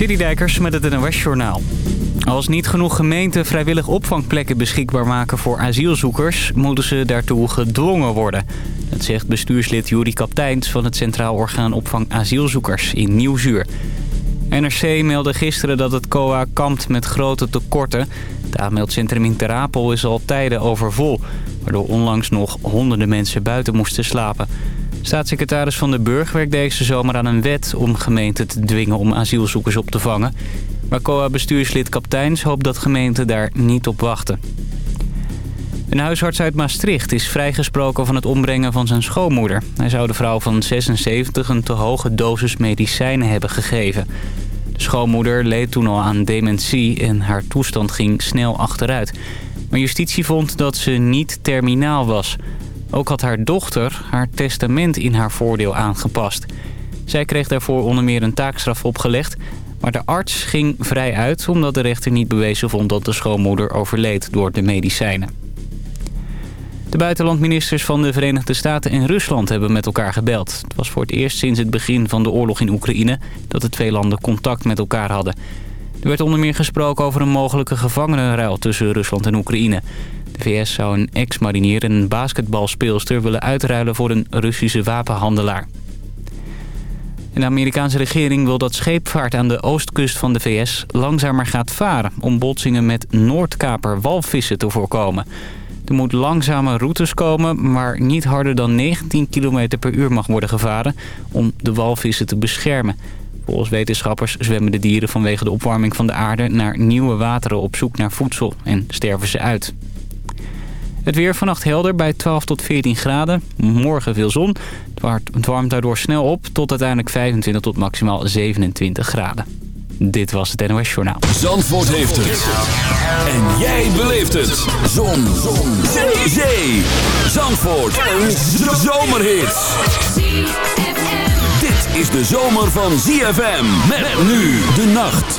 Citydijkers met het NOS Journaal. Als niet genoeg gemeenten vrijwillig opvangplekken beschikbaar maken voor asielzoekers... moeten ze daartoe gedwongen worden. Dat zegt bestuurslid Juri Kapteins van het Centraal Orgaan Opvang Asielzoekers in Nieuwzuur. NRC meldde gisteren dat het COA kampt met grote tekorten. Het aanmeldcentrum in Terapel is al tijden overvol... waardoor onlangs nog honderden mensen buiten moesten slapen... Staatssecretaris Van den Burg werkt deze zomer aan een wet om gemeenten te dwingen om asielzoekers op te vangen. Maar COA-bestuurslid Kapteins hoopt dat gemeenten daar niet op wachten. Een huisarts uit Maastricht is vrijgesproken van het ombrengen van zijn schoonmoeder. Hij zou de vrouw van 76 een te hoge dosis medicijnen hebben gegeven. De schoonmoeder leed toen al aan dementie en haar toestand ging snel achteruit. Maar justitie vond dat ze niet terminaal was... Ook had haar dochter haar testament in haar voordeel aangepast. Zij kreeg daarvoor onder meer een taakstraf opgelegd... maar de arts ging vrij uit omdat de rechter niet bewezen vond... dat de schoonmoeder overleed door de medicijnen. De buitenlandministers van de Verenigde Staten en Rusland hebben met elkaar gebeld. Het was voor het eerst sinds het begin van de oorlog in Oekraïne... dat de twee landen contact met elkaar hadden. Er werd onder meer gesproken over een mogelijke gevangenenruil tussen Rusland en Oekraïne... VS zou een ex-marinier en een basketbalspeelster willen uitruilen voor een Russische wapenhandelaar. de Amerikaanse regering wil dat scheepvaart aan de oostkust van de VS langzamer gaat varen... om botsingen met Noordkaper walvissen te voorkomen. Er moet langzame routes komen, maar niet harder dan 19 km per uur mag worden gevaren... om de walvissen te beschermen. Volgens wetenschappers zwemmen de dieren vanwege de opwarming van de aarde... naar nieuwe wateren op zoek naar voedsel en sterven ze uit. Het weer vannacht helder bij 12 tot 14 graden. Morgen veel zon. Het warmt daardoor snel op tot uiteindelijk 25 tot maximaal 27 graden. Dit was het NOS Journaal. Zandvoort heeft het. En jij beleeft het. Zon. zon. Zee. Zee. Zandvoort. Een zomerhit. Dit is de zomer van ZFM. Met nu de nacht.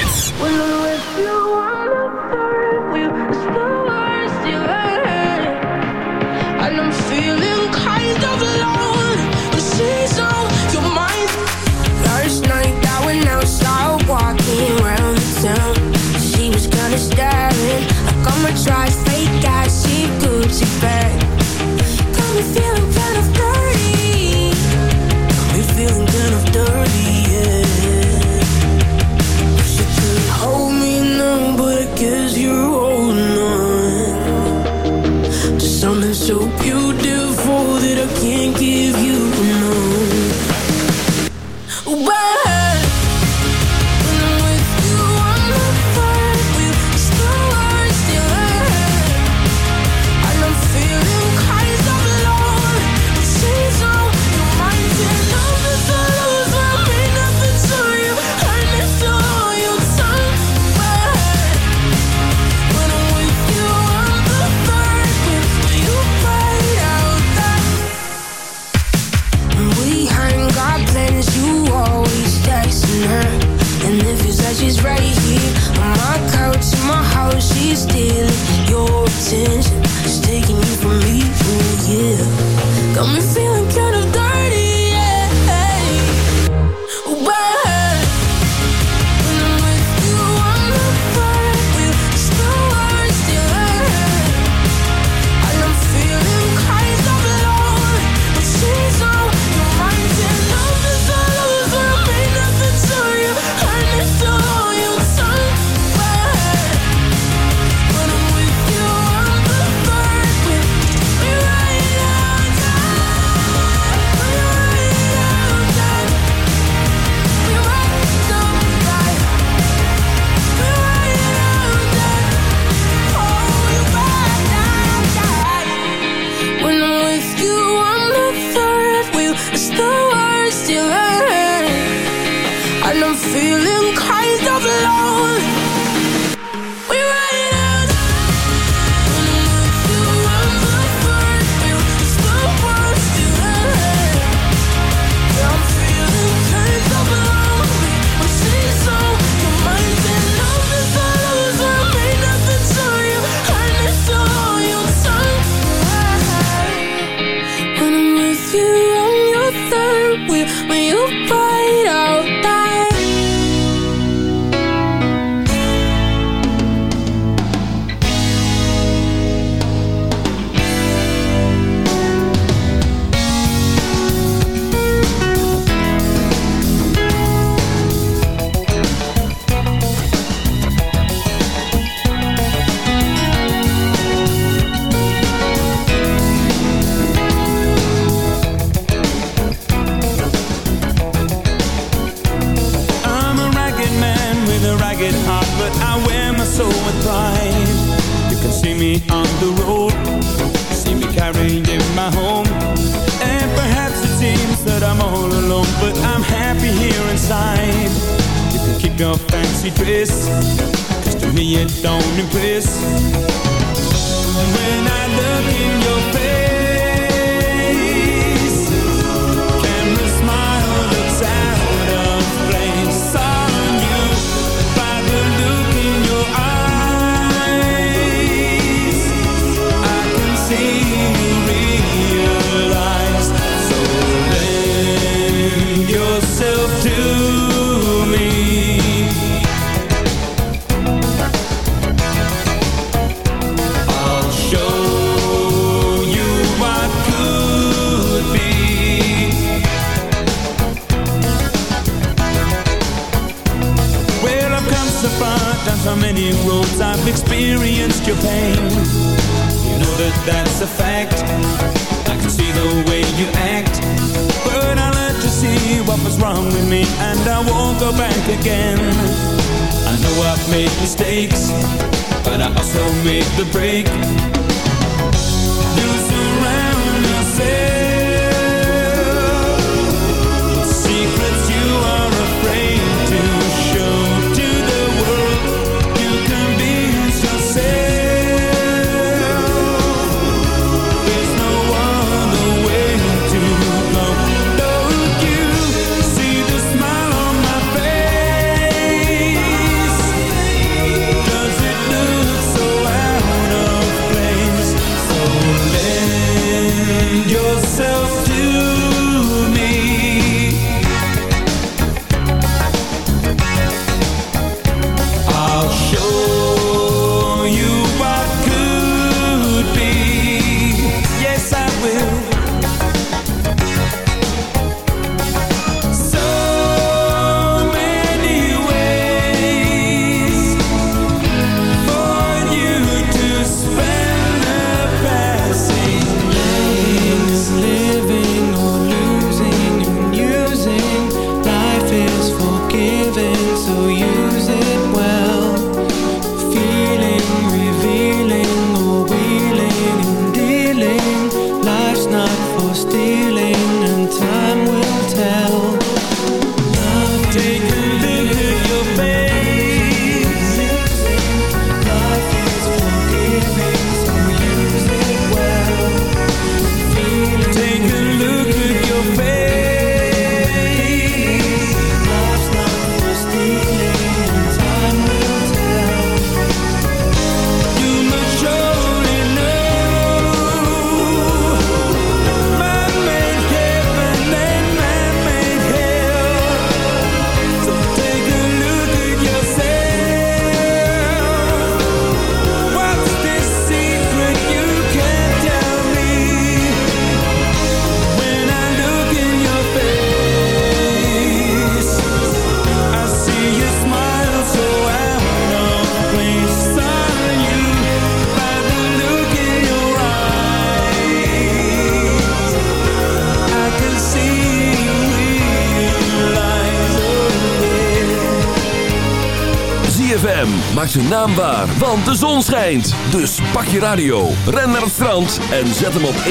Maak je naam waar, want de zon schijnt. Dus pak je radio, ren naar het strand en zet hem op 106.9.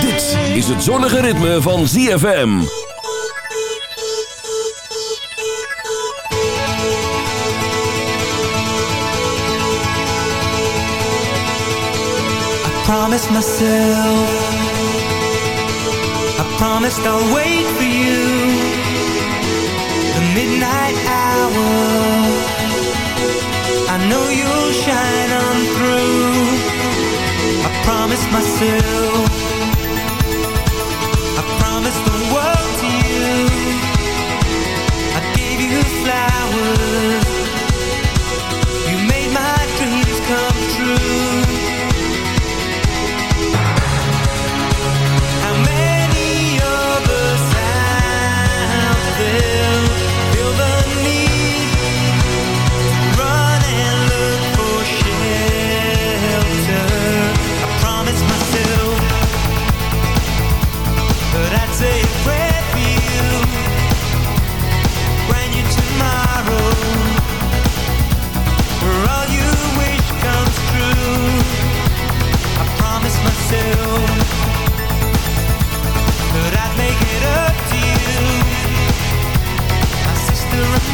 Dit is het zonnige ritme van ZFM. I promise myself I promise I'll wait for you midnight hour. I know you'll shine on through. I promised myself.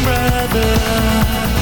brother.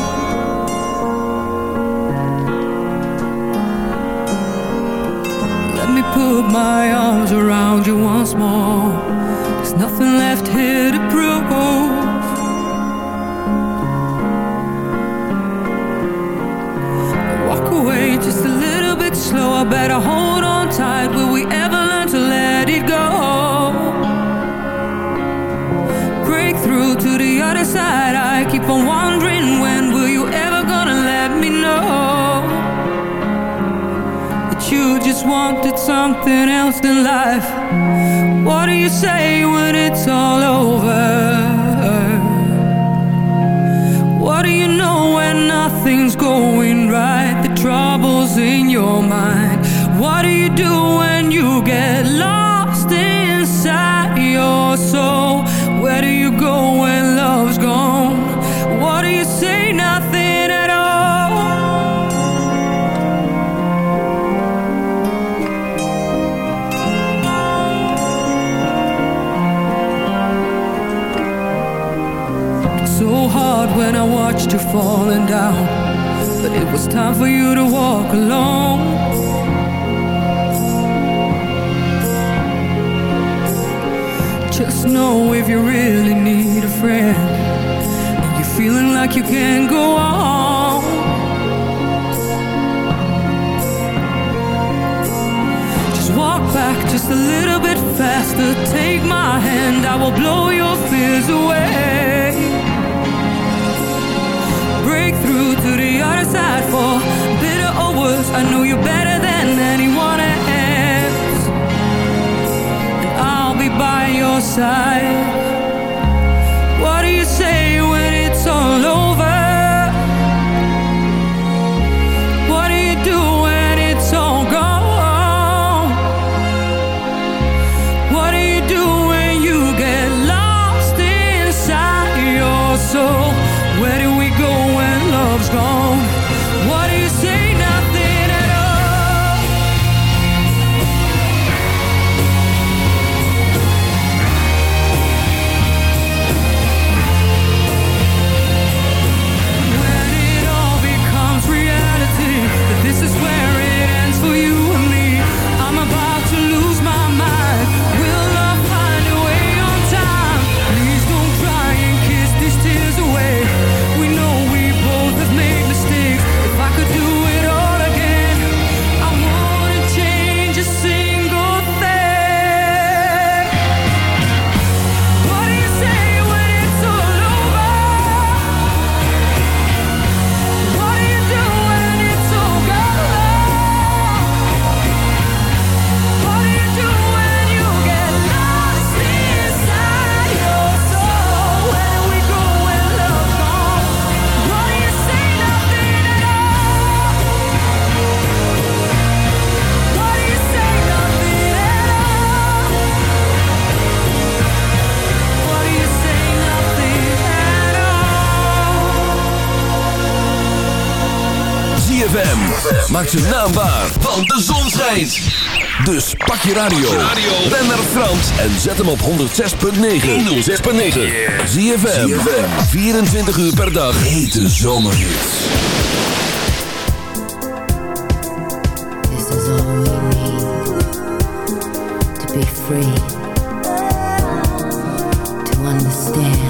time for you to maak ze naambaar, want de zon schijnt. Dus pak je radio. Ben naar Frans en zet hem op 106.9. 106.9. Zie je 24 uur per dag. Hete zomerhits. This is all we need. To be free. To understand.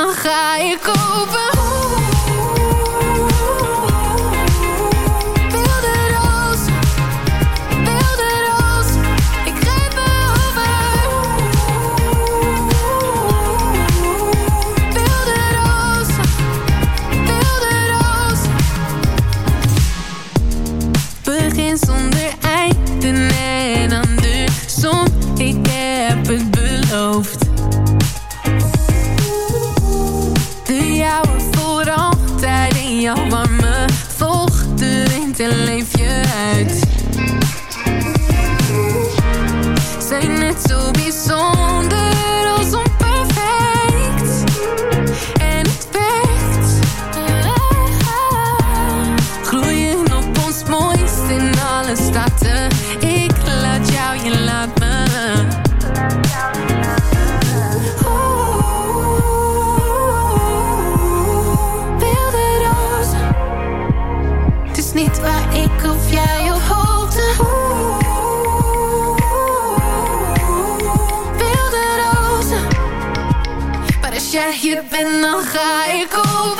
Dan ga ik kopen. Ga ik over.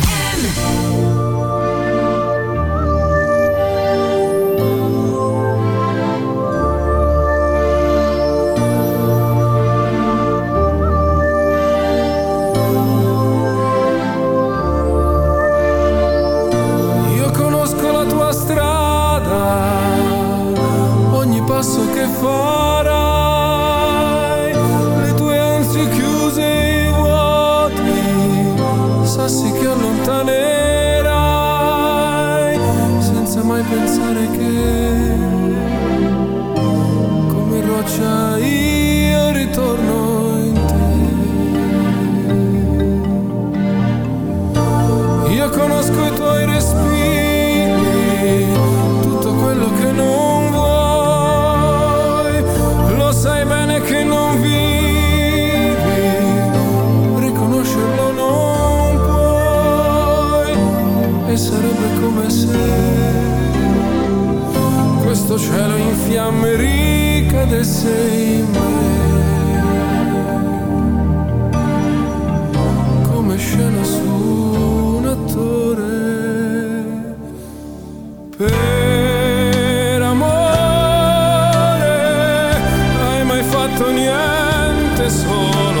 So.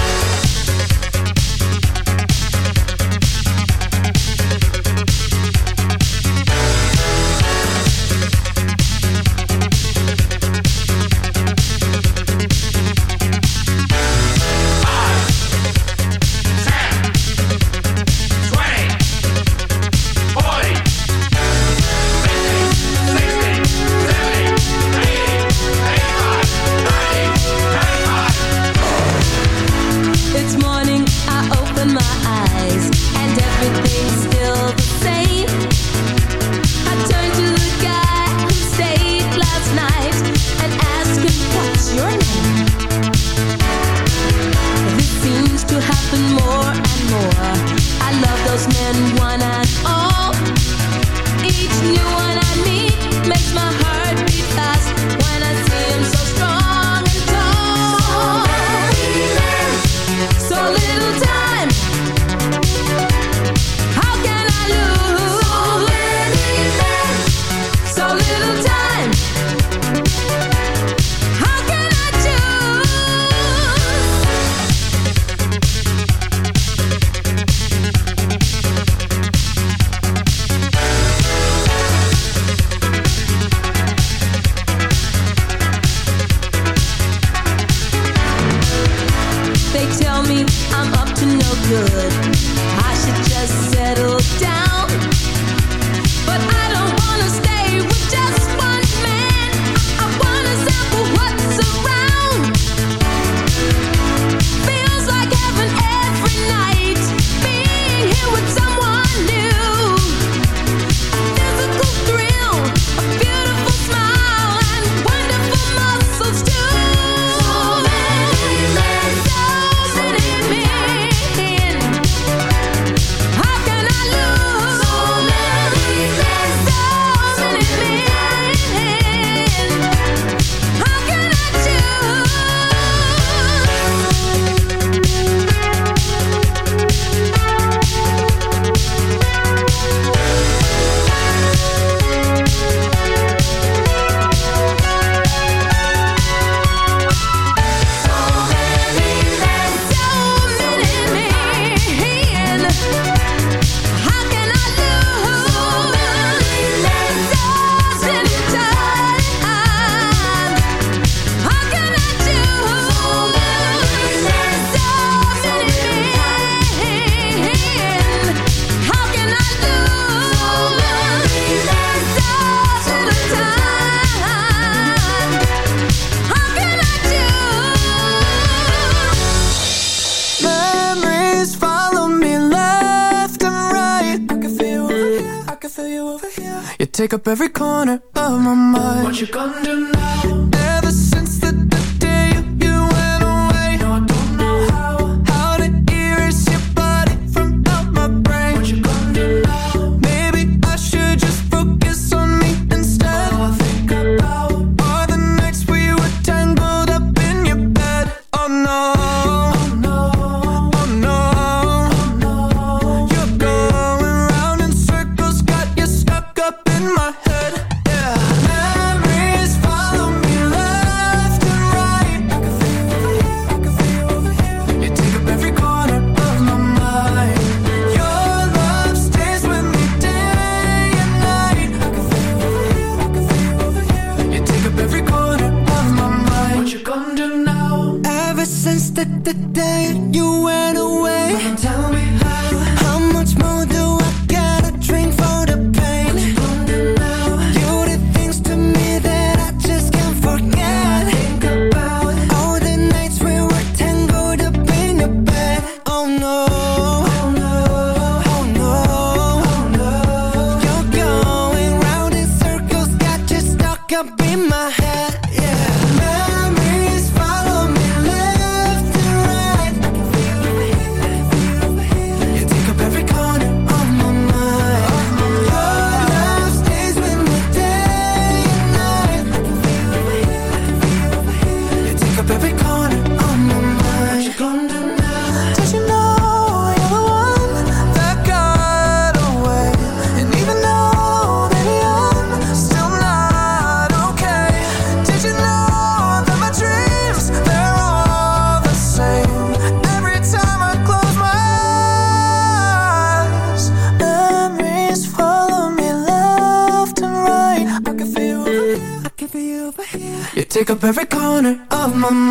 up every